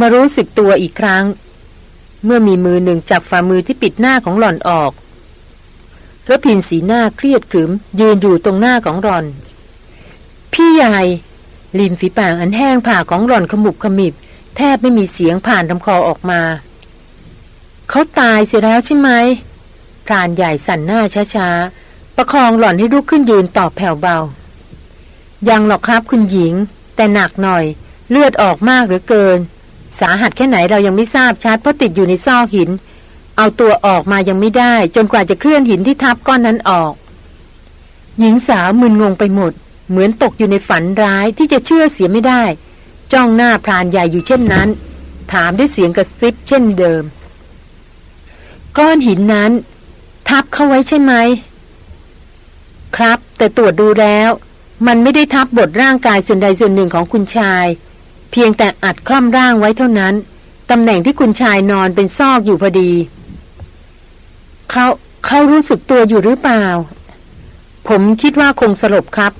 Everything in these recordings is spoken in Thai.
มารู้สึกตัวอีกครั้ง เมื่อมีมือหนึ่งจับฝ่ามือที่ปิดหน้าของหล่อนออกระพินสีหน้าเครียดขรึม ยืนอยู่ตรงหน้าของหล่อน พี่ใหญ่ริมฝีปากอันแห้งผ่าของหล่อนขมุบขมิบ แทบไม่มีเสียงผ่านลำคอออกมา เขาตายเสียแล้วใช่ไหมพรานใหญ่สั่นหน้าช้าๆ ประคองหล่อนให้ลุกขึ้นยืนตอบแผ่วเบา ยังหรอกครับคุณหญิง แต่หนักหน่อย เลือดออกมากเหลือเกิน สาหัสแค่ไหนเรายังไม่ทราบชัดเพราะติดอยู่ในซอกหิน เอาตัวออกมายังไม่ได้ จนกว่าจะเคลื่อนหินที่ทับก้อนนั้นออก หญิงสาวมึนงงไปหมด เหมือนตกอยู่ในฝันร้ายที่จะเชื่อเสียไม่ได้ จ้องหน้าพรานใหญ่อยู่เช่นนั้น ถามด้วยเสียงกระซิบเช่นเดิม ก้อนหินนั้น ทับเข้าไว้ใช่ไหมครับ แต่ตรวจดูแล้ว มันไม่ได้ทับบทร่างกายส่วนใดส่วนหนึ่งของคุณชาย เพียงแต่อัดคล่อมร่างไว้เท่านั้น ตำแหน่งที่คุณชายนอนเป็นซอกอยู่พอดี เขาเขารู้สึกตัวอยู่หรือเปล่า ผมคิดว่าคงสลบครับ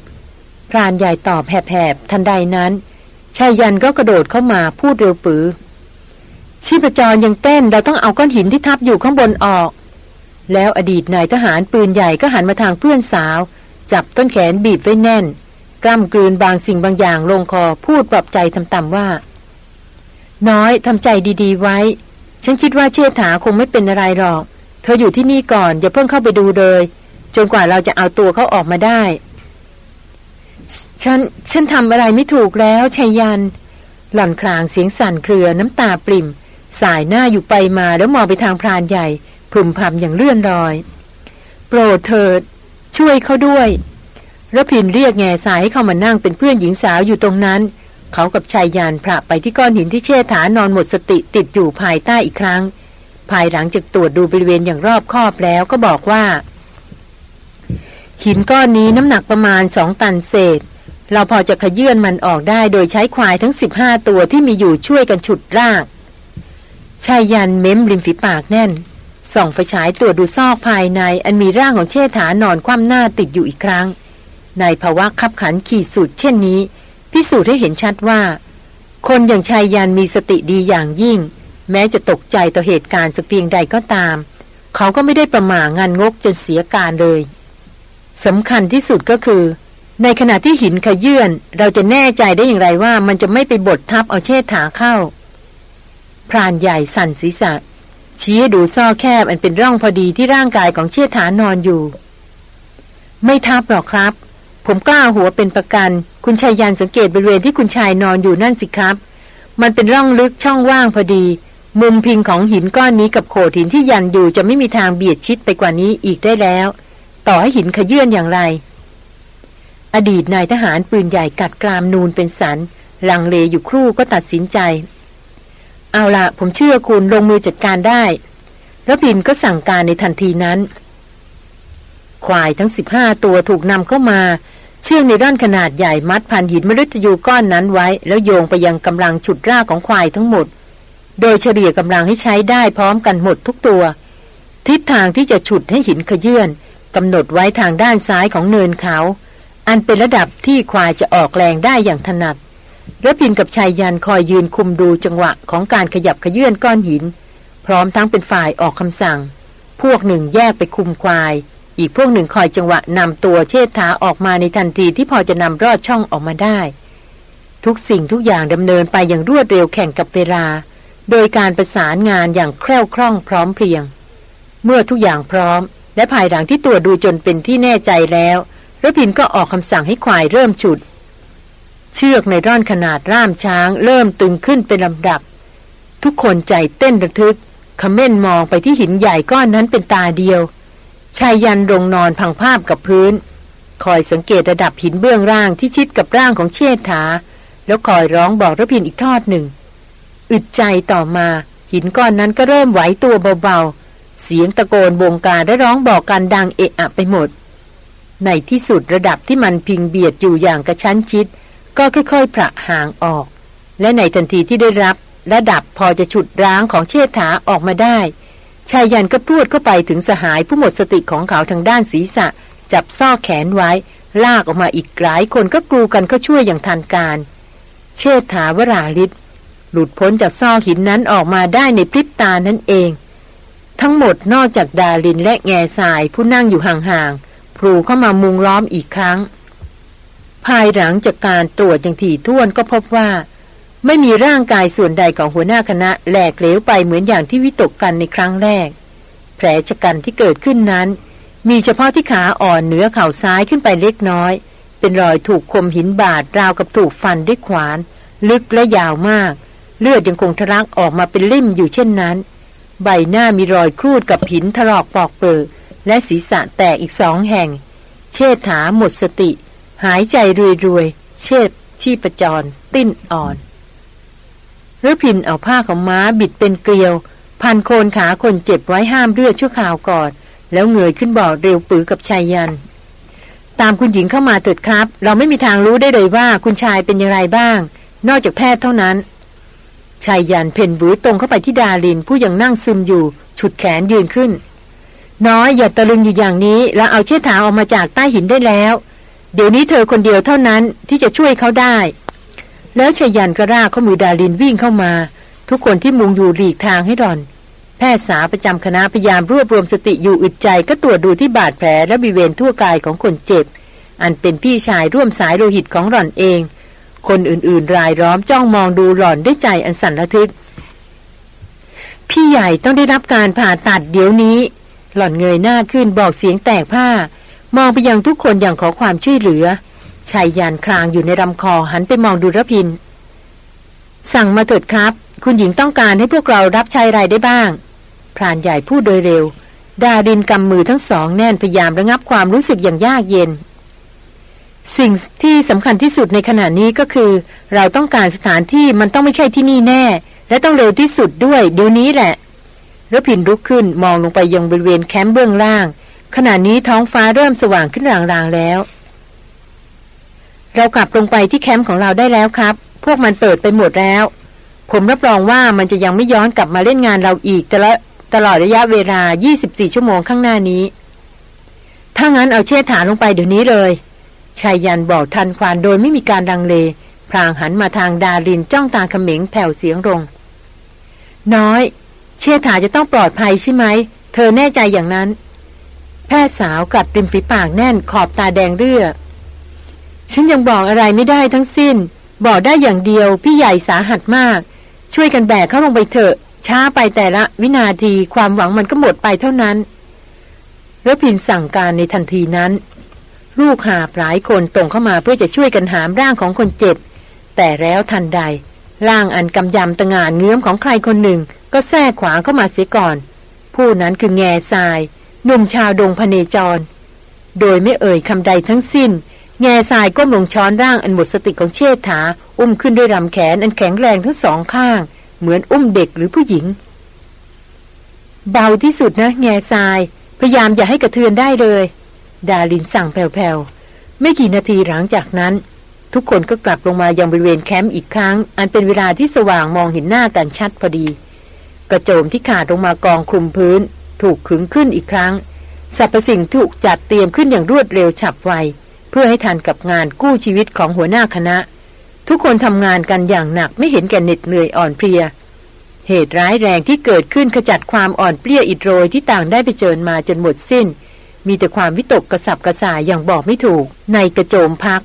พรานใหญ่ตอบแผลบๆทันใดนั้นชายยันก็กระโดดเข้ามาพูดเร็วปือ ชีพจรยังเต้นเราต้องเอาก้อนหินที่ทับอยู่ข้างบนออก แล้วอดีตนายทหารปืนใหญ่ก็หันมาทางเพื่อนสาว จับต้นแขนบีบไว้แน่น กล้ำกลืนบางสิ่งบางอย่างลงคอพูดปลอบใจต่ำๆว่า น้อยทำใจดีๆไว้ ฉันคิดว่าเชี่ยถาคงไม่เป็นอะไรหรอก เธออยู่ที่นี่ก่อนอย่าเพิ่งเข้าไปดูเลย จนกว่าเราจะเอาตัวเขาออกมาได้ ฉันฉันทำอะไรไม่ถูกแล้วชัยยัน หล่อนคลางเสียงสั่นเครือน้ำตาปริ่ม สายหน้าอยู่ไปมาแล้วมองไปทางพรานใหญ่พึมพำอย่างเลื่อนลอย โปรดเถิด ช่วยเขาด้วย ระพินเรียกแง่สายให้เข้ามานั่งเป็นเพื่อนหญิงสาวอยู่ตรงนั้น เขากับชายยานพระไปที่ก้อนหินที่เชษฐานอนหมดสติติดอยู่ภายใต้อีกครั้ง ภายหลังจากตรวจดูบริเวณอย่างรอบคอบแล้วก็บอกว่า หินก้อนนี้น้ำหนักประมาณสองตันเศษ เราพอจะขยื่นมันออกได้โดยใช้ควายทั้งสิบห้าตัวที่มีอยู่ช่วยกันฉุดรากชายยันเม้มริมฝีปากแน่นส่องไฟฉายตรวจดูซอกภายในอันมีร่างของเชษฐานอนคว่ำหน้าติดอยู่อีกครั้ง ในภาวะขับขันขีดสุดเช่นนี้ พิสูจน์ให้เห็นชัดว่า คนอย่างชายยันมีสติดีอย่างยิ่ง แม้จะตกใจต่อเหตุการณ์สักเพียงใดก็ตาม เขาก็ไม่ได้ประหม่างานงกจนเสียการเลยสำคัญที่สุดก็คือ ในขณะที่หินขยื่นเราจะแน่ใจได้อย่างไรว่ามันจะไม่ไปบดทับเอาเชษฐาเข้า พรานใหญ่สั่นศีรษะชี้ดูซ่อแคบอันเป็นร่องพอดีที่ร่างกายของเชษฐานอนอยู่ ไม่ทับหรอกครับ ผมกล้าหัวเป็นประกัน คุณชายยันสังเกตบริเวณที่คุณชายนอนอยู่นั่นสิครับ มันเป็นร่องลึกช่องว่างพอดี มุมพิงของหินก้อนนี้กับโขดหินที่ยันอยู่จะไม่มีทางเบียดชิดไปกว่านี้อีกได้แล้ว ต่อให้หินขยื่นอย่างไร อดีตนายทหารปืนใหญ่กัดกรามนูนเป็นสัน ลังเลอยู่ครู่ก็ตัดสินใจ เอาละผมเชื่อคุณลงมือจัดการได้ แล้วบินก็สั่งการในทันทีนั้น ควายทั้งสิบห้าตัวถูกนำเข้ามา เชือกในร่อนขนาดใหญ่มัดพันหินมฤตยูก้อนนั้นไว้ แล้วโยงไปยังกำลังฉุดรากของควายทั้งหมด โดยเฉลี่ยกำลังให้ใช้ได้พร้อมกันหมดทุกตัว ทิศทางที่จะฉุดให้หินขยื่นกำหนดไว้ทางด้านซ้ายของเนินเขา อันเป็นระดับที่ควายจะออกแรงได้อย่างถนัดระพินกับชายยันคอยยืนคุมดูจังหวะของการขยับขยื่นก้อนหิน พร้อมทั้งเป็นฝ่ายออกคำสั่ง พวกหนึ่งแยกไปคุมควาย อีกพวกหนึ่งคอยจังหวะนำตัวเชษฐาออกมาในทันทีที่พอจะนำรอดช่องออกมาได้ ทุกสิ่งทุกอย่างดำเนินไปอย่างรวดเร็วแข่งกับเวลา โดยการประสานงานอย่างแคล่วคล่องพร้อมเพรียง เมื่อทุกอย่างพร้อม และภายหลังที่ตัวดูจนเป็นที่แน่ใจแล้วระพินก็ออกคำสั่งให้ควายเริ่มฉุด เชือกในร่อนขนาดร่ามช้าง เริ่มตึงขึ้นเป็นลำดับ ทุกคนใจเต้นระทึกขม้นมองไปที่หินใหญ่ก้อนนั้นเป็นตาเดียว ชายยันลงนอนพังภาพกับพื้น คอยสังเกตระดับหินเบื้องล่างที่ชิดกับร่างของเชษฐา แล้วคอยร้องบอกระพินอีกทอดหนึ่ง อึดใจต่อมา หินก้อนนั้นก็เริ่มไหวตัวเบาๆ เสียงตะโกนบงการและร้องบอกกันดังเอะอะไปหมด ในที่สุดระดับที่มันพิงเบียดอยู่อย่างกระชั้นชิด ก็ค่อยๆประห่างออก และในทันทีที่ได้รับระดับพอจะฉุดร้างของเชษฐาออกมาได้ ชายยันก็พูดเข้าไปถึงสหายผู้หมดสติของเขาทางด้านศีรษะ จับซ่อแขนไว้ ลากออกมาอีกหลายคนก็กลูกันเข้าช่วยอย่างทันการ เชษฐาวราลิศหลุดพ้นจากซอหินนั้นออกมาได้ในพริบตานั่นเอง ทั้งหมดนอกจากดารินและแง่สายผู้นั่งอยู่ห่างๆพลูเข้ามามุงล้อมอีกครั้ง ภายหลังจากการตรวจอย่างถี่ถ้วนก็พบว่า ไม่มีร่างกายส่วนใดของหัวหน้าคณะแหลกเหลวไปเหมือนอย่างที่วิตกกันในครั้งแรก แผลชะกันที่เกิดขึ้นนั้น มีเฉพาะที่ขาอ่อนเหนือเข่าซ้ายขึ้นไปเล็กน้อย เป็นรอยถูกคมหินบาดราวกับถูกฟันด้วยขวาน ลึกและยาวมาก เลือดยังคงทะลักออกมาเป็นลิ่มอยู่เช่นนั้น ใบหน้ามีรอยครูดกับหินถลอกปอกเปิดและศีรษะแตกอีกสองแห่ง เชษฐาหมดสติ หายใจรวยๆเชษที่ประจร ติ้นอ่อน รพินเอาผ้าของม้าบิดเป็นเกลียว พันโคนขาคนเจ็บไว้ห้ามเลือดชั่วข่าวก่อนแล้วเงยขึ้นบอกเร็วปือกับชายยัน ตามคุณหญิงเข้ามาเถิดครับ เราไม่มีทางรู้ได้เลยว่าคุณชายเป็นอย่างไรบ้าง นอกจากแพทย์เท่านั้นชายยันเพ่นบือตรงเข้าไปที่ดาลินผู้ยังนั่งซึมอยู่ ฉุดแขนยืนขึ้น น้อยอย่าตะลึงอยู่อย่างนี้ แล้วเอาเชือกถาออกมาจากใต้หินได้แล้ว เดี๋ยวนี้เธอคนเดียวเท่านั้นที่จะช่วยเขาได้ แล้วชายันก็ร่าข้อมือดาลินวิ่งเข้ามา ทุกคนที่มุงอยู่หลีกทางให้รอน แพทย์สาประจำคณะพยายามรวบรวมสติอยู่อึดใจก็ตรวจดูที่บาดแผลและบริเวณทั่วกายของคนเจ็บ อันเป็นพี่ชายร่วมสายโลหิตของหล่อนเอง คนอื่นๆ รายล้อมจ้องมองดูหล่อนด้วยใจอันสั่นระทึก พี่ใหญ่ต้องได้รับการผ่าตัดเดี๋ยวนี้ หล่อนเงยหน้าขึ้นบอกเสียงแตกผ้ามองไปยังทุกคนอย่างขอความช่วยเหลือ ชายยานคลางอยู่ในลำคอหันไปมองดูรพิน สั่งมาเถิดครับ คุณหญิงต้องการให้พวกเรารับใช้ไรได้บ้าง พรานใหญ่พูดโดยเร็ว ดาดินกำมือทั้งสองแน่นพยายามระงับความรู้สึกอย่างยากเย็น สิ่งที่สำคัญที่สุดในขณะนี้ก็คือ เราต้องการสถานที่มันต้องไม่ใช่ที่นี่แน่ และต้องเร็วที่สุดด้วยเดี๋ยวนี้แหละรพินลุกขึ้นมองลงไปยังบริเวณแคมป์เบื้องล่าง ขณะนี้ท้องฟ้าเริ่มสว่างขึ้นรางๆแล้ว เรากลับลงไปที่แคมป์ของเราได้แล้วครับ พวกมันเปิดไปหมดแล้ว ผมรับรองว่ามันจะยังไม่ย้อนกลับมาเล่นงานเราอีกแต่ละตลอดระยะเวลา 24 ชั่วโมงข้างหน้านี้ ถ้างั้นเอาเชือฐานลงไปเดี๋ยวนี้เลยชายยันบอกทันควานโดยไม่มีการดังเล พรางหันมาทางดารินจ้องตาเขม็งแผ่วเสียงลง น้อย เชื่อถาจะต้องปลอดภัยใช่ไหม เธอแน่ใจอย่างนั้น แพทย์สาวกัดริมฝีปากแน่นขอบตาแดงเรือ ฉันยังบอกอะไรไม่ได้ทั้งสิ้น บอกได้อย่างเดียวพี่ใหญ่สาหัสมาก ช่วยกันแบกเขาลงไปเถอะ ช้าไปแต่ละวินาทีความหวังมันก็หมดไปเท่านั้นรพินสั่งการในทันทีนั้น ลูกหาหลายคนตรงเข้ามาเพื่อจะช่วยกันหามร่างของคนเจ็บ แต่แล้วทันใด ร่างอันกำยำตะงานเงื้อมของใครคนหนึ่ง ก็แทรกขวางเข้ามาเสียก่อน ผู้นั้นคือแง่ทรายหนุ่มชาวดงพเนจร โดยไม่เอ่ยคำใดทั้งสิ้น แง่ทรายก้มลงช้อนร่างอันหมดสติของเชษฐา อุ้มขึ้นด้วยลำแขนอันแข็งแรงทั้งสองข้าง เหมือนอุ้มเด็กหรือผู้หญิง เบาที่สุดนะ แง่ทราย พยายามอย่าให้กระเทือนได้เลย ดาลินสั่งแผ่วๆ ไม่กี่นาทีหลังจากนั้น ทุกคนก็กลับลงมายังบริเวณแคมป์อีกครั้ง อันเป็นเวลาที่สว่างมองเห็นหน้ากันชัดพอดี กระโจมที่ขาดลงมากองคลุมพื้น ถูกขึงขึ้นอีกครั้งสรรพสิ่งถูกจัดเตรียมขึ้นอย่างรวดเร็วฉับไว เพื่อให้ทันกับงานกู้ชีวิตของหัวหน้าคณะ ทุกคนทำงานกันอย่างหนักไม่เห็นแก่เหน็ดเหนื่อยอ่อนเพลีย เหตุร้ายแรงที่เกิดขึ้นขจัดความอ่อนเปลี้ยอิดโรยที่ต่างได้ไปเจอมาจนหมดสิ้น มีแต่ความวิตกกระสับกระส่ายอย่างบอกไม่ถูก ในกระโจมพัก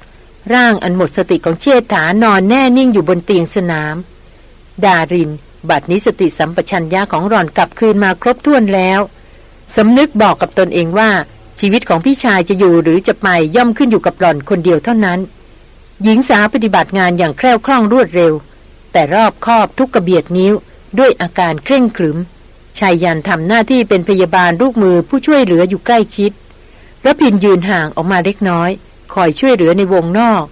ร่างอันหมดสติของเชษฐานอนแน่นิ่งอยู่บนเตียงสนาม ดาริน บัดนี้สติสัมปชัญญะของรอนกลับคืนมาครบถ้วนแล้วสำนึกบอกกับตนเองว่า ชีวิตของพี่ชายจะอยู่หรือจะไปย่อมขึ้นอยู่กับหล่อนคนเดียวเท่านั้น หญิงสาวปฏิบัติงานอย่างแคล่วคล่องรวดเร็ว แต่รอบคอบทุกกระเบียดนิ้ว ด้วยอาการเคร่งขรึมชายยันทำหน้าที่เป็นพยาบาลลูกมือผู้ช่วยเหลืออยู่ใกล้ชิดระพินยืนห่างออกมาเล็กน้อย คอยช่วยเหลือในวงนอก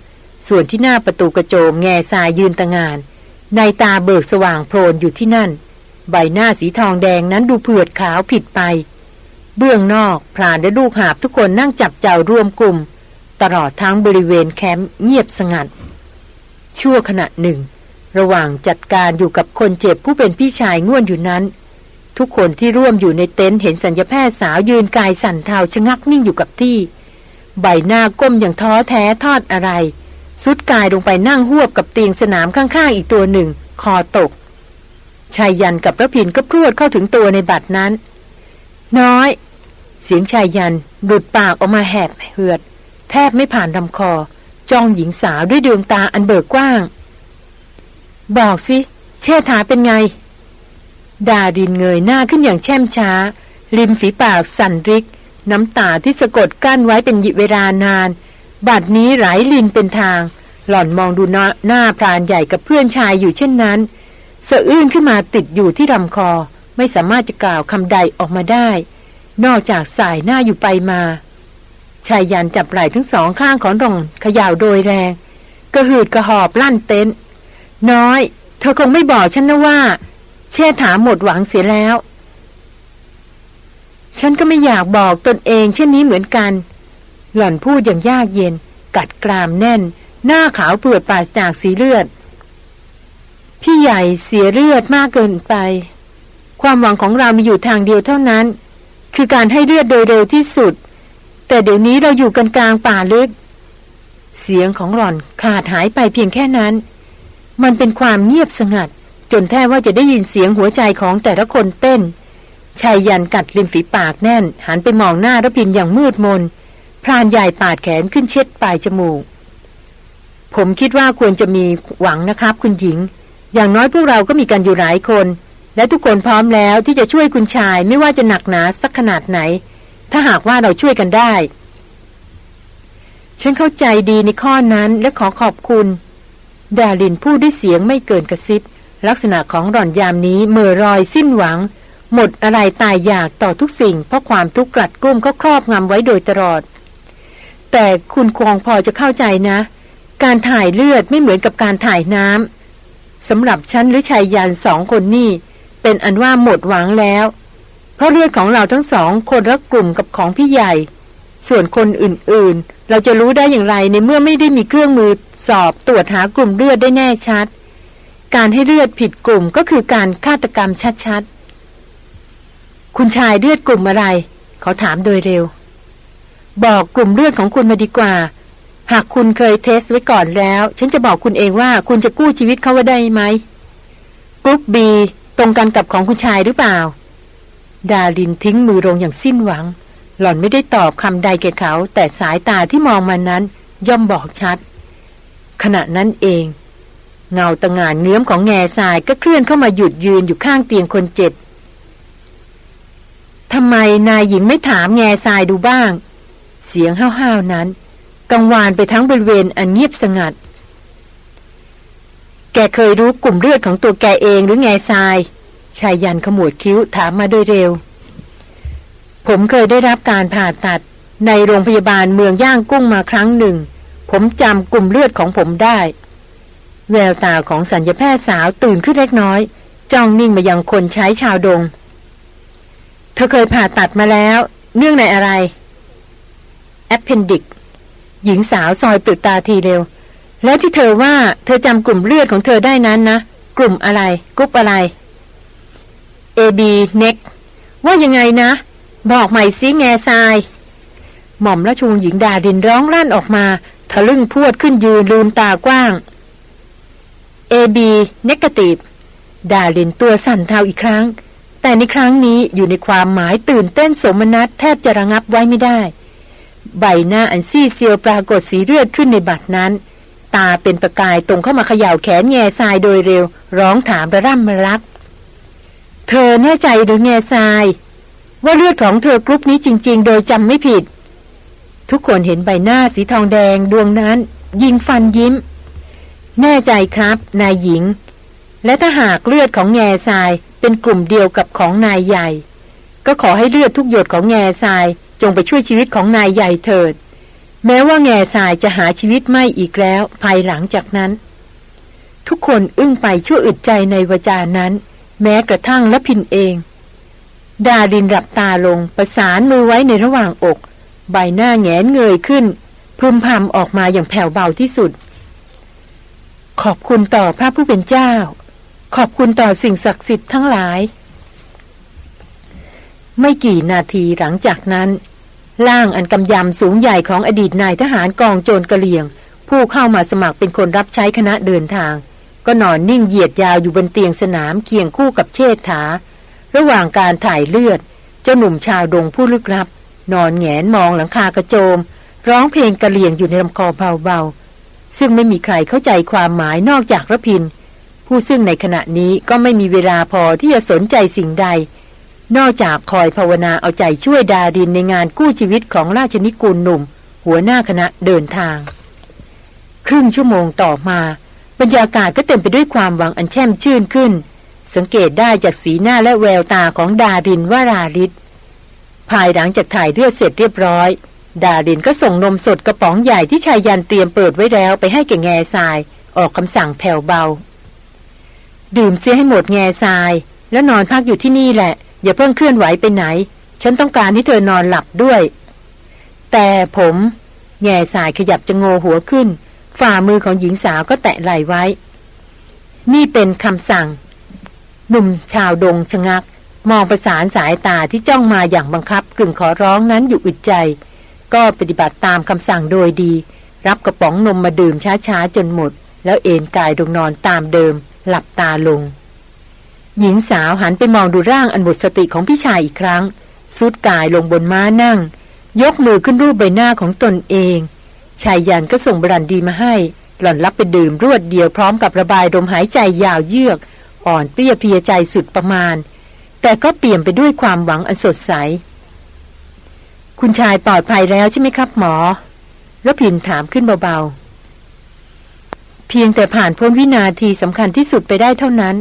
ส่วนที่หน้าประตูกระโจมแง่ทรายยืนตะงาน ในตาเบิกสว่างโพลนอยู่ที่นั่น ใบหน้าสีทองแดงนั้นดูเผือดขาวผิดไป เบื้องนอกพรานและลูกหาบทุกคนนั่งจับเจ้ารวมกลุ่ม ตลอดทั้งบริเวณแคมป์เงียบสงัด ชั่วขณะหนึ่ง ระหว่างจัดการอยู่กับคนเจ็บผู้เป็นพี่ชายง่วนอยู่นั้น ทุกคนที่ร่วมอยู่ในเต็นท์เห็นสัญญาแพทย์สาวยืนกายสั่นเทาชะงักนิ่งอยู่กับที่ ใบหน้าก้มอย่างท้อแท้ทอดอะไรสุดกายลงไปนั่งหวบกับเตียงสนามข้างๆอีกตัวหนึ่ง คอตกชายยันกับระพินก็พรวดเข้าถึงตัวในบัดนั้น น้อย เสียงชายยันหลุดปากออกมาแหบเหือด แทบไม่ผ่านลำคอ จ้องหญิงสาวด้วยดวงตาอันเบิกกว้าง บอกสิ เชษฐาเป็นไง ดาดินเงยหน้าขึ้นอย่างแช่มช้า ริมฝีปากสั่นริก น้ำตาที่สะกดกั้นไว้เป็นเวลานาน บัดนี้ไหลลินเป็นทาง หล่อนมองดูหน้าพรานใหญ่กับเพื่อนชายอยู่เช่นนั้นสะอื้นขึ้นมาติดอยู่ที่ลำคอ ไม่สามารถจะกล่าวคำใดออกมาได้ นอกจากสายหน้าอยู่ไปมาชายยันจับไหล่ทั้งสองข้างของรองขย่าวโดยแรง กระหืดกระหอบลั่นเต็นน้อย เธอคงไม่บอกฉันนะว่าเช่ถามหมดหวังเสียแล้ว ฉันก็ไม่อยากบอกตนเองเช่นนี้เหมือนกัน หล่อนพูดอย่างยากเย็น กัดกรามแน่น หน้าขาวเปือดปาจากสีเลือด พี่ใหญ่เสียเลือดมากเกินไป ความหวังของเรามีอยู่ทางเดียวเท่านั้น คือการให้เลือดโดยเร็วที่สุด แต่เดี๋ยวนี้เราอยู่กันกลางป่าลึก เสียงของหล่อนขาดหายไปเพียงแค่นั้น มันเป็นความเงียบสงัด จนแทบว่าจะได้ยินเสียงหัวใจของแต่ละคนเต้นชายยันกัดริมฝีปากแน่น หันไปมองหน้ารพินอย่างมืดมน พรานใหญ่ปาดแขนขึ้นเช็ดปลายจมูก ผมคิดว่าควรจะมีหวังนะครับ คุณหญิง อย่างน้อยพวกเราก็มีกันอยู่หลายคน และทุกคนพร้อมแล้วที่จะช่วยคุณชายไม่ว่าจะหนักหนาสักขนาดไหน ถ้าหากว่าเราช่วยกันได้ ฉันเข้าใจดีในข้อนั้นและขอขอบคุณ ดาลินพูดด้วยเสียงไม่เกินกระซิบ ลักษณะของหล่อนยามนี้เมื่อรอยสิ้นหวัง หมดอะไรตายอยากต่อทุกสิ่ง เพราะความทุกข์กลัดกลุ้มก็ครอบงำไว้โดยตลอด แต่คุณคงพอจะเข้าใจนะ การถ่ายเลือดไม่เหมือนกับการถ่ายน้ำสำหรับฉันหรือชายยานสองคนนี่ เป็นอันว่าหมดหวังแล้ว เพราะเลือดของเราทั้งสองคนละกลุ่มกับของพี่ใหญ่ ส่วนคนอื่นๆ เราจะรู้ได้อย่างไรในเมื่อไม่ได้มีเครื่องมือสอบตรวจหากลุ่มเลือดได้แน่ชัด การให้เลือดผิดกลุ่มก็คือการฆาตกรรมชัดๆ คุณชายเลือดกลุ่มอะไร เขาถามโดยเร็ว บอกกลุ่มเลือดของคุณมาดีกว่า หากคุณเคย test ไว้ก่อนแล้ว ฉันจะบอกคุณเองว่าคุณจะกู้ชีวิตเขาไว้ได้ไหม group B ตรงกันกับของคุณชายหรือเปล่า ดาลินทิ้งมือลงอย่างสิ้นหวัง หล่อนไม่ได้ตอบคำใดแก่เขา แต่สายตาที่มองมานั้น ย่อมบอกชัด ขณะนั้นเอง เงาตะงานเนื้อมของแง่ทรายก็เคลื่อนเข้ามาหยุดยืนอยู่ข้างเตียงคนเจ็บทำไมนายหญิงไม่ถามแง่ทรายดูบ้าง เสียงห้าวๆนั้น กังวานไปทั้งบริเวณอันเงียบสงัด แกเคยรู้กลุ่มเลือดของตัวแกเองหรือไงทราย ไชยยันต์ขมวดคิ้วถามมาโดยเร็ว ผมเคยได้รับการผ่าตัดในโรงพยาบาลเมืองย่างกุ้งมาครั้งหนึ่ง ผมจำกลุ่มเลือดของผมได้ แววตาของศัลยแพทย์สาวตื่นขึ้นเล็กน้อย จ้องนิ่งมายังคนใช้ชาวดง เธอเคยผ่าตัดมาแล้ว เนื่องในอะไร appendix หญิงสาวซอยเปลือกตาถี่เร็ว แล้วที่เธอว่าเธอจำกลุ่มเลือดของเธอได้นั้นนะ กลุ่มอะไรกรุ๊ปอะไร AB n e c ว่ายังไงนะ บอกใหม่ซิแง่ทราย หม่อมราชวงศ์หญิงดาดินร้องลั่นออกมา ทะลึ่งพวดขึ้นยืนลืมตากว้าง AB n e g a t i v ดาดินตัวสั่นเทาอีกครั้ง แต่ในครั้งนี้อยู่ในความหมายตื่นเต้นสมนัตแทบจะระงับไว้ไม่ได้ ใบหน้าอันซีเซียวปรากฏสีเลือดขึ้นในบัดนั้น ตาเป็นประกายตรงเข้ามาเขย่าแขนแง่ทรายโดยเร็ว ร้องถามระร่ำมารักเธอแน่ใจหรือแง่ทราย ว่าเลือดของเธอกรุ๊ปนี้จริง ๆ โดยจำไม่ผิด ทุกคนเห็นใบหน้าสีทองแดงดวงนั้น ยิงฟันยิ้ม แน่ใจครับ นายหญิง และถ้าหากเลือดของแง่ทรายเป็นกลุ่มเดียวกับของนายใหญ่ ก็ขอให้เลือดทุกหยดของแง่ทรายจงไปช่วยชีวิตของนายใหญ่เถิด แม้ว่าแง่สายจะหาชีวิตไม่อีกแล้ว ภายหลังจากนั้น ทุกคนอึ้งไปชั่วอึดใจในวจานั้น แม้กระทั่งละพินเอง ดาดินหลับตาลงประสานมือไว้ในระหว่างอก ใบหน้าแงนเงยขึ้น พึมพำออกมาอย่างแผ่วเบาที่สุด ขอบคุณต่อพระผู้เป็นเจ้า ขอบคุณต่อสิ่งศักดิ์สิทธิ์ทั้งหลาย ไม่กี่นาทีหลังจากนั้น ล่างอันกำยำสูงใหญ่ของอดีตนายทหารกองโจรกระเหลี่ยง ผู้เข้ามาสมัครเป็นคนรับใช้คณะเดินทาง ก็นอนนิ่งเหยียดยาวอยู่บนเตียงสนามเคียงคู่กับเชษฐา ระหว่างการถ่ายเลือด เจ้าหนุ่มชาวดงผู้ลึกลับ นอนแงนมองหลังคากระโจม ร้องเพลงกระเลียงอยู่ในลำคอเบาๆ ซึ่งไม่มีใครเข้าใจความหมายนอกจากระพิน ผู้ซึ่งในขณะนี้ก็ไม่มีเวลาพอที่จะสนใจสิ่งใด นอกจากคอยภาวนาเอาใจช่วยดารินในงานกู้ชีวิตของราชนิกูลหนุ่ม หัวหน้าคณะเดินทาง ครึ่งชั่วโมงต่อมา บรรยากาศก็เต็มไปด้วยความหวังอันแช่มชื่นขึ้น สังเกตได้จากสีหน้าและแววตาของดารินวาราริศภายหลังจากถ่ายเลือดเสร็จเรียบร้อย ดารินก็ส่งนมสดกระป๋องใหญ่ที่ชายยันเตรียมเปิดไว้แล้วไปให้แก่แง่ทราย ออกคำสั่งแผ่วเบา ดื่มเสียให้หมดแง่ทราย แล้วนอนพักอยู่ที่นี่แหละ อย่าเพิ่งเคลื่อนไหวไปไหน ฉันต้องการให้เธอนอนหลับด้วย แต่ผมแง่ทรายขยับจะโงหัวขึ้น ฝ่ามือของหญิงสาวก็แตะไหลไว้ นี่เป็นคำสั่ง หนุ่มชาวดงชะงัก มองประสานสายตาที่จ้องมาอย่างบังคับกึ่งขอร้องนั้นอยู่อึดใจ ก็ปฏิบัติตามคำสั่งโดยดี รับกระป๋องนมมาดื่มช้าๆจนหมด แล้วเอนกายลงนอนตามเดิม หลับตาลง หญิงสาวหันไปมองดูร่างอันหมดสติของพี่ชายอีกครั้งสุดกายลงบนม้านั่ง ยกมือขึ้นรูปใบหน้าของตนเอง ชายยันก็ส่งบรันดีมาให้ หล่อนรับไปดื่มรวดเดียวพร้อมกับระบายลมหายใจยาวเยือก อ่อนเปรี้ยเพียใจสุดประมาณ แต่ก็เปลี่ยนไปด้วยความหวังอันสดใส คุณชายปลอดภัยแล้วใช่ไหมครับหมอรพินถามขึ้นเบาๆ เพียงแต่ผ่านพ้นวินาทีสำคัญที่สุดไปได้เท่านั้น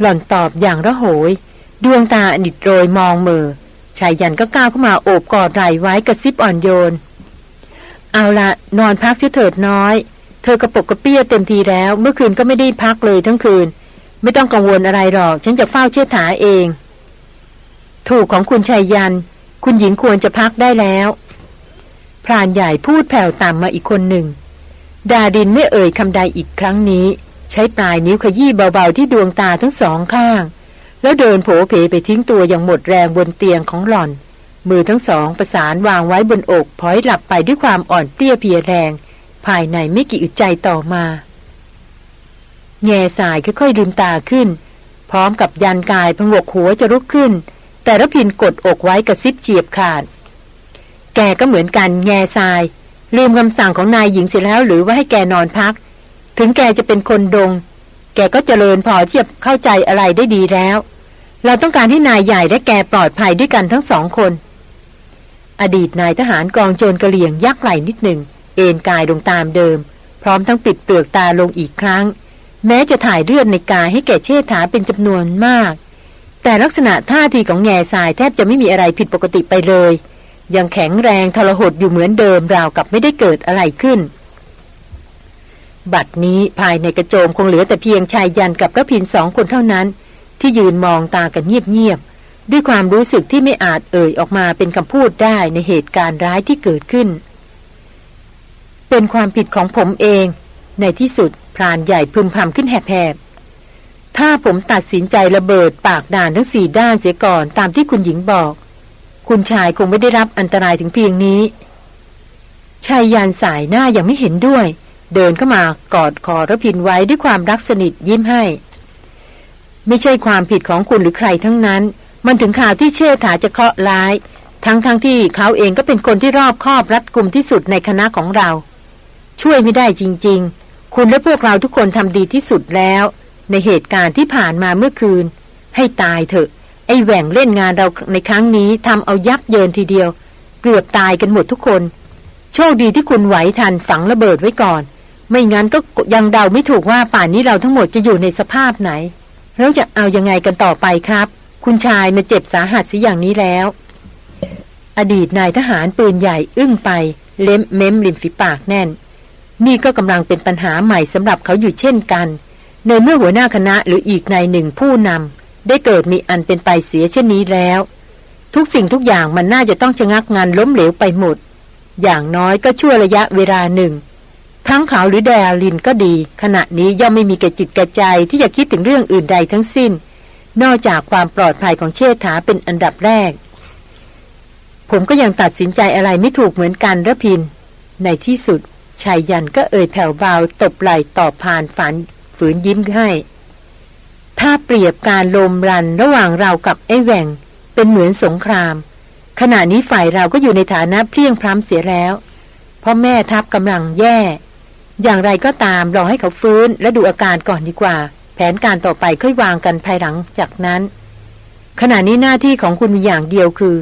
หล่อนตอบอย่างระโหย ดวงตาอนิดโรยมองเมอชายยันก็ก้าวเข้ามาโอบกอดไหล่ไว้กระซิบอ่อนโยน เอาละนอนพักเสียเถิดน้อย เธอกระปกกระเปี้ยเต็มทีแล้ว เมื่อคืนก็ไม่ได้พักเลยทั้งคืน ไม่ต้องกังวลอะไรหรอก ฉันจะเฝ้าเชิดถาเอง ถูกของคุณชายยัน คุณหญิงควรจะพักได้แล้วพรานใหญ่พูดแผ่วต่ำมาอีกคนหนึ่ง ดาดินไม่เอ่ยคำใดอีกครั้งนี้ ใช้ปลายนิ้วขยี้เบาๆที่ดวงตาทั้งสองข้าง แล้วเดินโผเพไปทิ้งตัวอย่างหมดแรงบนเตียงของหล่อน มือทั้งสองประสานวางไว้บนอกพลอยหลับไปด้วยความอ่อนเปรี้ยเพียแรง ภายในไม่กี่อึดใจต่อมา แง่สายค่อยๆลืมตาขึ้น พร้อมกับยันกายพงกหัวจะลุกขึ้น แต่ระพินกดอกไว้กระซิบเฉียบขาด แกก็เหมือนกันแง่ทราย ลืมคำสั่งของนายหญิงเสียแล้วหรือว่าให้แกนอนพัก ถึงแกจะเป็นคนดง แกก็เจริญพอเทียบเข้าใจอะไรได้ดีแล้ว เราต้องการที่นายใหญ่และแกปลอดภัยด้วยกันทั้งสองคน อดีตนายทหารกองโจรกระเหลี่ยงยักไหลนิดหนึ่ง เอนกายลงตามเดิม พร้อมทั้งปิดเปลือกตาลงอีกครั้ง แม้จะถ่ายเลือดในกายให้แก่เชษฐาเป็นจำนวนมาก แต่ลักษณะท่าทีของแง่ทรายแทบจะไม่มีอะไรผิดปกติไปเลย ยังแข็งแรงทรหดอยู่เหมือนเดิมราวกับไม่ได้เกิดอะไรขึ้น บัดนี้ภายในกระโจมคงเหลือแต่เพียงชายยันกับพระพินสองคนเท่านั้น ที่ยืนมองตากันเงียบๆด้วยความรู้สึกที่ไม่อาจเอ่ยออกมาเป็นคำพูดได้ในเหตุการณ์ร้ายที่เกิดขึ้น เป็นความผิดของผมเอง ในที่สุดพรานใหญ่พึมพำขึ้นแหบๆถ้าผมตัดสินใจระเบิดปากด่านทั้งสี่ด้านเสียก่อนตามที่คุณหญิงบอก คุณชายคงไม่ได้รับอันตรายถึงเพียงนี้ชายยานสายหน้ายังไม่เห็นด้วย เดินเข้ามากอดคอระพินไว้ด้วยความรักสนิทยิ้มให้ ไม่ใช่ความผิดของคุณหรือใครทั้งนั้น มันถึงข่าวที่เชื่อถาจะเคาะร้าย ทั้งทั้งที่เขาเองก็เป็นคนที่รอบคอบรัดกุมที่สุดในคณะของเรา ช่วยไม่ได้จริง ๆ คุณและพวกเราทุกคนทำดีที่สุดแล้ว ในเหตุการณ์ที่ผ่านมาเมื่อคืน ให้ตายเถอะ ไอ้แหว่งเล่นงานเราในครั้งนี้ทำเอายับเยินทีเดียว เกือบตายกันหมดทุกคนโชคดีที่คุณไหวทันฝังระเบิดไว้ก่อน ไม่งั้นก็ยังเดาไม่ถูกว่าป่านนี้เราทั้งหมดจะอยู่ในสภาพไหนแล้วจะเอายังไงกันต่อไปครับ คุณชายมาเจ็บสาหัสสิอย่างนี้แล้ว อดีตนายทหารปืนใหญ่อึ้งไป เล็มเม้มริมฝีปากแน่น นี่ก็กำลังเป็นปัญหาใหม่สำหรับเขาอยู่เช่นกัน ในเมื่อหัวหน้าคณะหรืออีกนายหนึ่งผู้นำได้เกิดมีอันเป็นไปเสียเช่นนี้แล้ว ทุกสิ่งทุกอย่างมันน่าจะต้องชะงักงานล้มเหลวไปหมด อย่างน้อยก็ชั่วระยะเวลาหนึ่ง ทั้งขาวหรือแดลินก็ดี ขณะนี้ย่อมไม่มีแกระจิตแกระใจที่จะคิดถึงเรื่องอื่นใดทั้งสิ้น นอกจากความปลอดภัยของเชษฐาเป็นอันดับแรก ผมก็ยังตัดสินใจอะไรไม่ถูกเหมือนกันระพิน ในที่สุดชายยันก็เอ่ยแผ่วเบาตบไหล่ตอบผ่านฝันฝืนยิ้มให้ ถ้าเปรียบการลมรันระหว่างเรากับไอ้แหว่ง เป็นเหมือนสงคราม ขณะนี้ฝ่ายเราก็อยู่ในฐานะเพลียงพร้ำเสียแล้ว เพราะแม่ทัพกำลังแย่ อย่างไรก็ตามรอให้เขาฟื้นและดูอาการก่อนดีกว่า แผนการต่อไปค่อยวางกันภายหลังจากนั้น ขณะนี้หน้าที่ของคุณมีอย่างเดียวคือ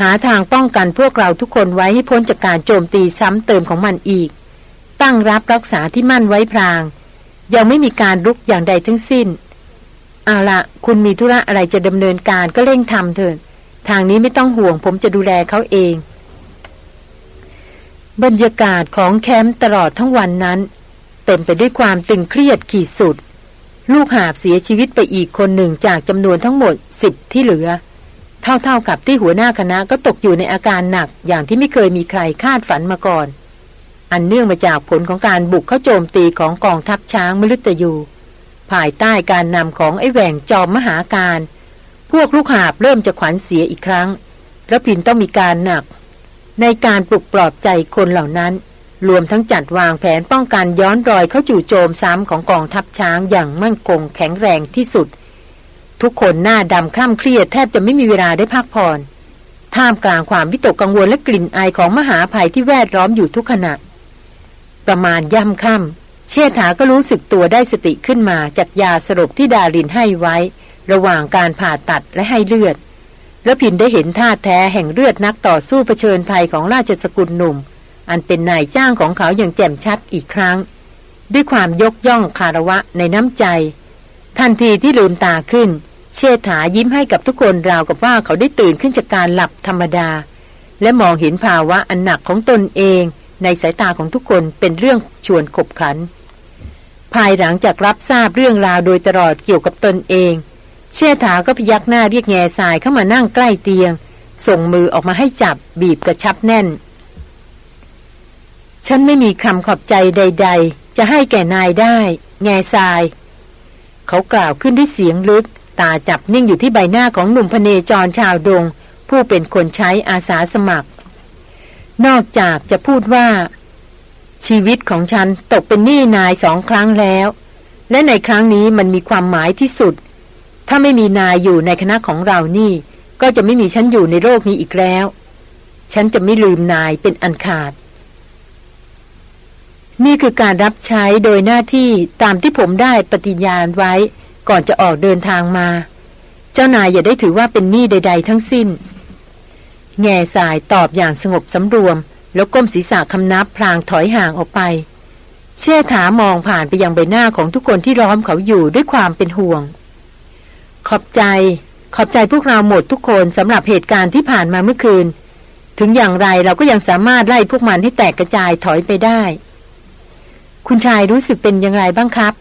หาทางป้องกันพวกเราทุกคนไว้ให้พ้นจากการโจมตีซ้ำเติมของมันอีก ตั้งรับรักษาที่มั่นไว้พราง ยังไม่มีการลุกอย่างใดทั้งสิ้น เอาละคุณมีธุระอะไรจะดำเนินการก็เร่งทำเถิดทางนี้ไม่ต้องห่วงผมจะดูแลเขาเอง บรรยากาศของแคมป์ตลอดทั้งวันนั้น เต็มไปด้วยความตึงเครียดขีดสุด ลูกหาบเสียชีวิตไปอีกคนหนึ่งจากจำนวนทั้งหมดสิบที่เหลือ เท่าๆกับที่หัวหน้าคณะก็ตกอยู่ในอาการหนักอย่างที่ไม่เคยมีใครคาดฝันมาก่อน อันเนื่องมาจากผลของการบุกเข้าโจมตีของกองทัพช้างมฤตยู ภายใต้การนำของไอ้แหว่งจอมมหาการ พวกลูกหาบเริ่มจะขวัญเสียอีกครั้งระพินต้องมีการหนัก ในการปลุกปลอบใจคนเหล่านั้น รวมทั้งจัดวางแผนป้องกันย้อนรอยเข้าจู่โจมซ้ำของกองทัพช้างอย่างมั่นคงแข็งแรงที่สุด ทุกคนหน้าดำคล่ำเครียดแทบจะไม่มีเวลาได้พักผ่อนท่ามกลางความวิตกกังวลและกลิ่นอายของมหาภัยที่แวดล้อมอยู่ทุกขณะ ประมาณย่ำค่ำเชษฐาก็รู้สึกตัวได้สติขึ้นมาจากยาสลบที่ดารินให้ไว้ ระหว่างการผ่าตัดและให้เลือด แล้วพินได้เห็นท่าแท้แห่งเลือดนักต่อสู้เผชิญภัยของราชสกุลหนุ่ม อันเป็นนายจ้างของเขาอย่างแจ่มชัดอีกครั้ง ด้วยความยกย่องคารวะในน้ำใจ ทันทีที่ลืมตาขึ้น เชษฐายิ้มให้กับทุกคนราวกับว่าเขาได้ตื่นขึ้นจากการหลับธรรมดา และมองเห็นภาวะอันหนักของตนเอง ในสายตาของทุกคนเป็นเรื่องชวนขบขัน ภายหลังจากรับทราบเรื่องราวโดยตลอดเกี่ยวกับตนเอง เชษฐาก็พยักหน้าเรียกแง่ทรายเข้ามานั่งใกล้เตียง ส่งมือออกมาให้จับบีบกระชับแน่น ฉันไม่มีคำขอบใจใด ๆ จะให้แก่นายได้ แง่ทราย เขากล่าวขึ้นด้วยเสียงลึก ตาจับนิ่งอยู่ที่ใบหน้าของหนุ่มพเนจรชาวดง ผู้เป็นคนใช้อาสาสมัคร นอกจากจะพูดว่า ชีวิตของฉันตกเป็นหนี้นายสองครั้งแล้ว และในครั้งนี้มันมีความหมายที่สุด ถ้าไม่มีนายอยู่ในคณะของเรานี่ ก็จะไม่มีฉันอยู่ในโลกนี้อีกแล้ว ฉันจะไม่ลืมนายเป็นอันขาด นี่คือการรับใช้โดยหน้าที่ตามที่ผมได้ปฏิญาณไว้ ก่อนจะออกเดินทางมา เจ้านายอย่าได้ถือว่าเป็นหนี้ใด ๆ ทั้งสิ้น แง่สายตอบอย่างสงบสำรวม แล้วก้มศีรษะคำนับพลางถอยห่างออกไปเช่ถามองผ่านไปยังใบหน้าของทุกคนที่ล้อมเขาอยู่ด้วยความเป็นห่วง ขอบใจ ขอบใจพวกเราหมดทุกคนสำหรับเหตุการณ์ที่ผ่านมาเมื่อคืน ถึงอย่างไรเราก็ยังสามารถไล่พวกมันให้แตกกระจายถอยไปได้ คุณชายรู้สึกเป็นอย่างไรบ้างครับ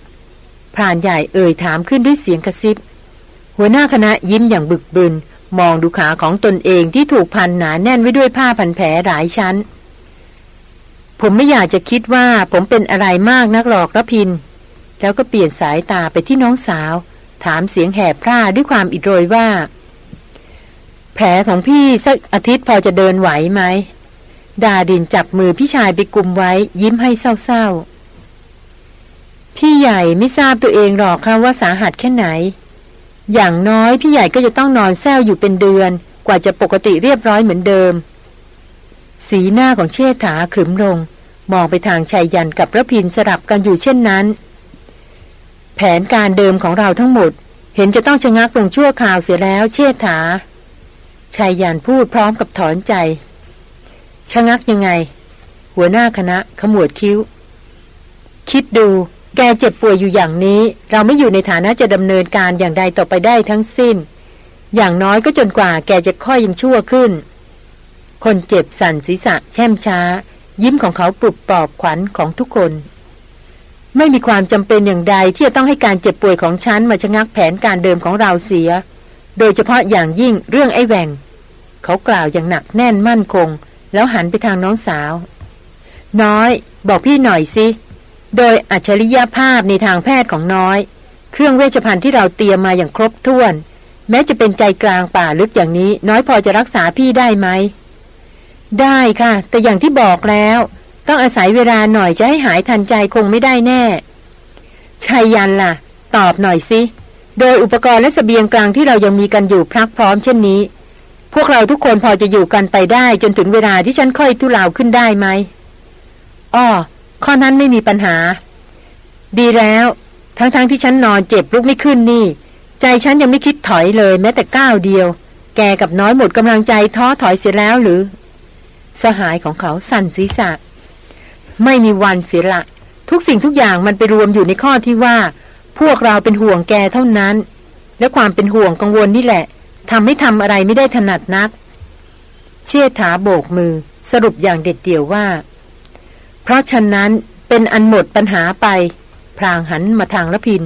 พรานใหญ่เอ่ยถามขึ้นด้วยเสียงกระซิบ หัวหน้าคณะยิ้มอย่างบึกบึน มองดูขาของตนเองที่ถูกพันหนาแน่นไว้ด้วยผ้าพันแผลหลายชั้น ผมไม่อยากจะคิดว่าผมเป็นอะไรมากนักหรอกระพิน แล้วก็เปลี่ยนสายตาไปที่น้องสาว ถามเสียงแหบพร่าด้วยความอิดโรยว่า แผลของพี่สักอาทิตย์พอจะเดินไหวไหม ดาดินจับมือพี่ชายไปกุมไว้ยิ้มให้เศร้าๆ พี่ใหญ่ไม่ทราบตัวเองหรอกค่ะว่าสาหัสแค่ไหน อย่างน้อยพี่ใหญ่ก็จะต้องนอนแซวอยู่เป็นเดือน กว่าจะปกติเรียบร้อยเหมือนเดิม สีหน้าของเชษฐาขรึมลงมองไปทางชายยันกับระพินสลับกันอยู่เช่นนั้น แผนการเดิมของเราทั้งหมด เห็นจะต้องชะงักลงชั่วข่าวเสียแล้วเชษฐาชายยันพูดพร้อมกับถอนใจ ชะงักยังไง หัวหน้าคณะขมวดคิ้ว คิดดูแกเจ็บป่วยอยู่อย่างนี้ เราไม่อยู่ในฐานะจะดำเนินการอย่างใดต่อไปได้ทั้งสิ้น อย่างน้อยก็จนกว่าแกจะค่อยยังชั่วขึ้น คนเจ็บสั่นศีรษะแช่มช้า ยิ้มของเขาปลุกปลอบขวัญของทุกคน ไม่มีความจำเป็นอย่างใดที่จะต้องให้การเจ็บป่วยของฉันมาชะงักแผนการเดิมของเราเสีย โดยเฉพาะอย่างยิ่งเรื่องไอ้แหวงเขากล่าวอย่างหนักแน่นมั่นคง แล้วหันไปทางน้องสาว น้อย บอกพี่หน่อยสิ โดยอัจฉริยภาพในทางแพทย์ของน้อย เครื่องเวชภัณฑ์ที่เราเตรียมมาอย่างครบถ้วน แม้จะเป็นใจกลางป่าลึกอย่างนี้ น้อยพอจะรักษาพี่ได้ไหมได้ค่ะ แต่อย่างที่บอกแล้ว ต้องอาศัยเวลาหน่อยจะให้หายทันใจคงไม่ได้แน่ชายยันล่ะ ตอบหน่อยสิ โดยอุปกรณ์และสเสบียงกลางที่เรายังมีกันอยู่พรักพร้อมเช่นนี้ พวกเราทุกคนพอจะอยู่กันไปได้ จนถึงเวลาที่ฉันค่อยทุเลาขึ้นได้ไหมอ้อข้อนั้นไม่มีปัญหา ดีแล้ว ทั้งๆทที่ฉันนอนเจ็บลุกไม่ขึ้นนี่ ใจฉันยังไม่คิดถอยเลย แม้แต่ก้าวเดียว แกกับน้อยหมดกำลังใจท้อถอยเสียแล้วหรือ สหายของเขาสั่นศีรษะ ไม่มีวันเสียละ ทุกสิ่งทุกอย่างมันไปรวมอยู่ในข้อที่ว่า พวกเราเป็นห่วงแกเท่านั้น และความเป็นห่วงกังวลนี่แหละทำให้ทำอะไรไม่ได้ถนัดนัก เชี่ยถาโบกมือ สรุปอย่างเด็ดเดี่ยวว่า เพราะฉะนั้นเป็นอันหมดปัญหาไป พรางหันมาทางละพิน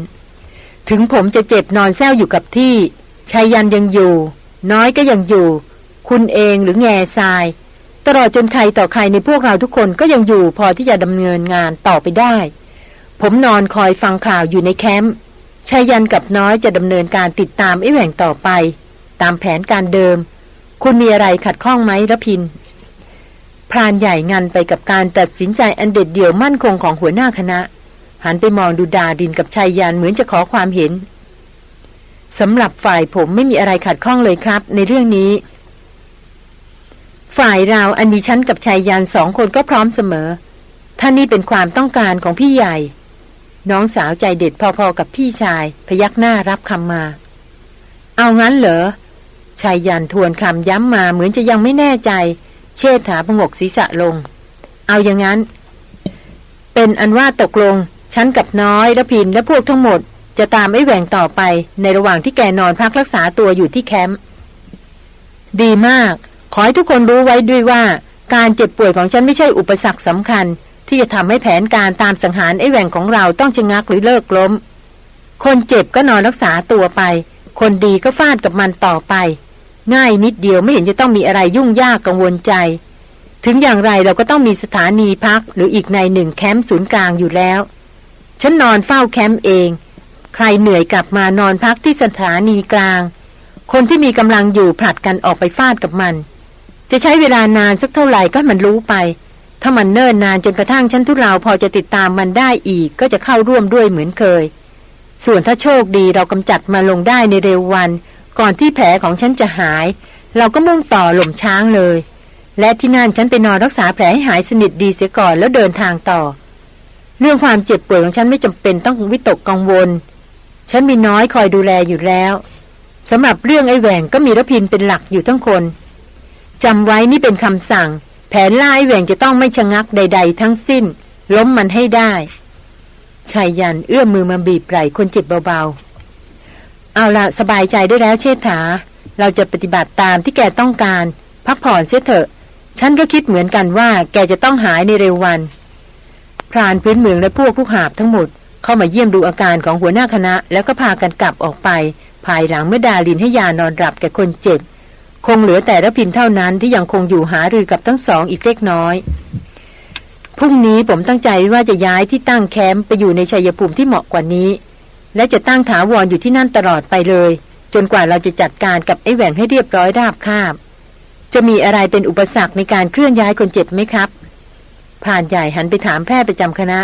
ถึงผมจะเจ็บนอนแซวอยู่กับที่ชายยันยังอยู่ น้อยก็ยังอยู่ คุณเองหรือแง่ทราย ตลอดจนใครต่อใครในพวกเราทุกคนก็ยังอยู่พอที่จะดำเนินงานต่อไปได้ ผมนอนคอยฟังข่าวอยู่ในแคมป์ชายันกับน้อยจะดำเนินการติดตามไอ้แหว่งต่อไป ตามแผนการเดิม คุณมีอะไรขัดข้องไหมระพิน พรานใหญ่งันไปกับการตัดสินใจอันเด็ดเดี่ยวมั่นคงของหัวหน้าคณะ หันไปมองดูดาดินกับชายยานเหมือนจะขอความเห็นสำหรับฝ่ายผมไม่มีอะไรขัดข้องเลยครับ ในเรื่องนี้ ฝ่ายเราอันมีชั้นกับชายยานสองคนก็พร้อมเสมอ ท่านนี่เป็นความต้องการของพี่ใหญ่ น้องสาวใจเด็ดพอๆกับพี่ชาย พยักหน้ารับคำมา เอางั้นเหรอชายยันทวนคำย้ำมาเหมือนจะยังไม่แน่ใจ เชษฐาพงกศีรษะลง เอาอย่างนั้น เป็นอันว่าตกลง ฉันกับน้อยและพินและพวกทั้งหมด จะตามไอ้แหว่งต่อไป ในระหว่างที่แกนอนพักรักษาตัวอยู่ที่แคมป์ดีมาก ขอให้ทุกคนรู้ไว้ด้วยว่า การเจ็บป่วยของฉันไม่ใช่อุปสรรคสำคัญ ที่จะทำให้แผนการตามสังหารไอ้แหว่งของเราต้องชะงักหรือเลิกล้ม คนเจ็บก็นอนรักษาตัวไป คนดีก็ฟาดกับมันต่อไป ง่ายนิดเดียวไม่เห็นจะต้องมีอะไรยุ่งยากกังวลใจ ถึงอย่างไรเราก็ต้องมีสถานีพักหรืออีกในหนึ่งแคมป์ศูนย์กลางอยู่แล้ว ฉันนอนเฝ้าแคมป์เอง ใครเหนื่อยกลับมานอนพักที่สถานีกลาง คนที่มีกำลังอยู่ผลัดกันออกไปฟาดกับมัน จะใช้เวลานานสักเท่าไหร่ก็มันรู้ไป ถ้ามันเนิ่นนานจนกระทั่งฉันทุเลาพอจะติดตามมันได้อีก ก็จะเข้าร่วมด้วยเหมือนเคย ส่วนถ้าโชคดีเรากำจัดมาลงได้ในเร็ววัน ก่อนที่แผลของฉันจะหาย เราก็มุ่งต่อหล่มช้างเลย และที่นั่นฉันไปนอนรักษาแผลให้หายสนิทดีเสียก่อนแล้วเดินทางต่อ เรื่องความเจ็บป่วยของฉันไม่จำเป็นต้องวิตกกังวล ฉันมีน้อยคอยดูแลอยู่แล้วสำหรับเรื่องไอ้แหวงก็มีรพินเป็นหลักอยู่ทั้งคน จำไว้นี่เป็นคำสั่ง แผนล่าไอ้แหวงจะต้องไม่ชะงักใด ๆ ทั้งสิ้น ล้มมันให้ได้ชายยันเอื้อมมือมาบีบไหล่คนเจ็บเบาๆ เอาละสบายใจได้แล้วเชษฐา เราจะปฏิบัติตามที่แกต้องการ พักผ่อนเสียเถอะ ฉันก็คิดเหมือนกันว่า แกจะต้องหายในเร็ววัน พรานพื้นเมืองและพวกลูกหาบทั้งหมด เข้ามาเยี่ยมดูอาการของหัวหน้าคณะ แล้วก็พากันกลับออกไป ภายหลังเมื่อดาลินให้ยานอนหลับแก่คนเจ็บ คงเหลือแต่ระพินเท่านั้นที่ยังคงอยู่หารือกับทั้งสองอีกเล็กน้อยพรุ่งนี้ผมตั้งใจว่าจะย้ายที่ตั้งแคมป์ไปอยู่ในชัยภูมิที่เหมาะกว่านี้ และจะตั้งถาวรออยู่ที่นั่นตลอดไปเลย จนกว่าเราจะจัดการกับไอ้แหว่งให้เรียบร้อยราบคาบ จะมีอะไรเป็นอุปสรรคในการเคลื่อนย้ายคนเจ็บไหมครับผ่านใหญ่หันไปถามแพทย์ประจำคณะ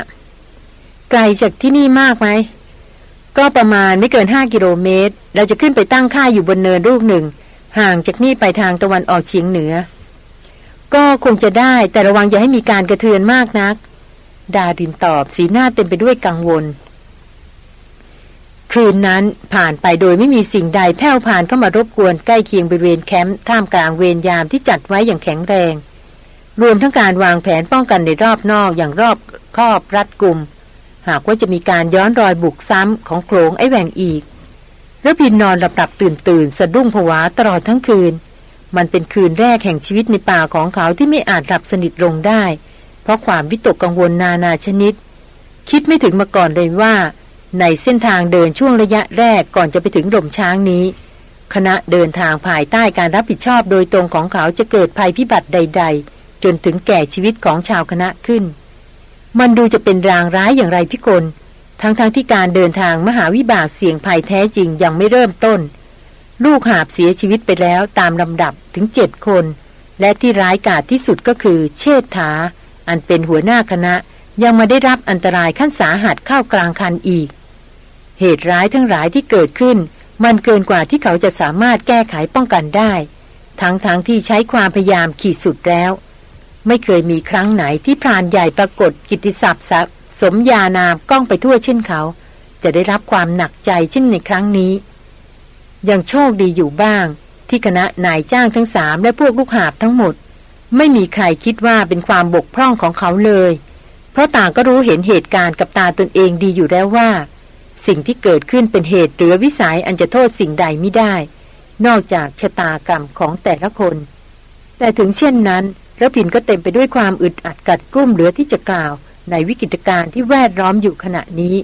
ไกลจากที่นี่มากไหมก็ประมาณไม่เกินห้ากิโลเมตร เราจะขึ้นไปตั้งค่ายอยู่บนเนินลูกหนึ่ง ห่างจากนี่ไปทางตะวันออกเฉียงเหนือ ก็คงจะได้แต่ระวังอย่าให้มีการกระเทือนมากนัก ดาดินตอบสีหน้าเต็มไปด้วยกังวล คืนนั้นผ่านไปโดยไม่มีสิ่งใดแผ่วผ่านเข้ามารบกวนใกล้เคียงบริเวณแคมป์ท่ามกลางเวรยามที่จัดไว้อย่างแข็งแรง รวมทั้งการวางแผนป้องกันในรอบนอกอย่างรอบครอบรัดกุม หากว่าจะมีการย้อนรอยบุกซ้ำของโขลงไอ้แหวงอีก ระพินนอนหลับหลับตื่นตื่นสะดุ้งผวาตลอดทั้งคืน มันเป็นคืนแรกแห่งชีวิตในป่าของเขาที่ไม่อาจหลับสนิทลงได้ เพราะความวิตกกังวลนานาชนิด คิดไม่ถึงมาก่อนเลยว่า ในเส้นทางเดินช่วงระยะแรกก่อนจะไปถึงหล่มช้างนี้ คณะเดินทางภายใต้การรับผิดชอบโดยตรงของเขาจะเกิดภัยพิบัติใด ๆ จนถึงแก่ชีวิตของชาวคณะขึ้น มันดูจะเป็นรางร้ายอย่างไรพิกล ทั้งๆทที่การเดินทางมหาวิบากเสี่ยงภัยแท้จริงยังไม่เริ่มต้น ลูกหาบเสียชีวิตไปแล้วตามลำดับถึงเจ็ดคน และที่ร้ายกาจที่สุดก็คือเชษฐา อันเป็นหัวหน้าคณะยังมาได้รับอันตรายขั้นสาหัสเข้ากลางคันอีก เหตุร้ายทั้งหลายที่เกิดขึ้น มันเกินกว่าที่เขาจะสามารถแก้ไขป้องกันได้ ทั้งๆทที่ใช้ความพยายามขีดสุดแล้ว ไม่เคยมีครั้งไหนที่พรานใหญ่ปรากฏกิติศัพท์ สมยานามก้องไปทั่วเช่นเขา จะได้รับความหนักใจเช่นในครั้งนี้ ยังโชคดีอยู่บ้าง ที่คณะนายจ้างทั้งสามและพวกลูกหาบทั้งหมด ไม่มีใครคิดว่าเป็นความบกพร่องของเขาเลย เพราะต่างก็รู้เห็นเหตุการณ์กับตาตนเองดีอยู่แล้วว่า สิ่งที่เกิดขึ้นเป็นเหตุเหรือวิสัยอันจะโทษสิ่งใดไม่ได้ นอกจากชะตากรรมของแต่ละคน แต่ถึงเช่นนั้นระพินก็เต็มไปด้วยความอึดอัดกัดกลุ้มเหลือที่จะกล่าว ในวิกฤตการณ์ที่แวดล้อมอยู่ขณะนี้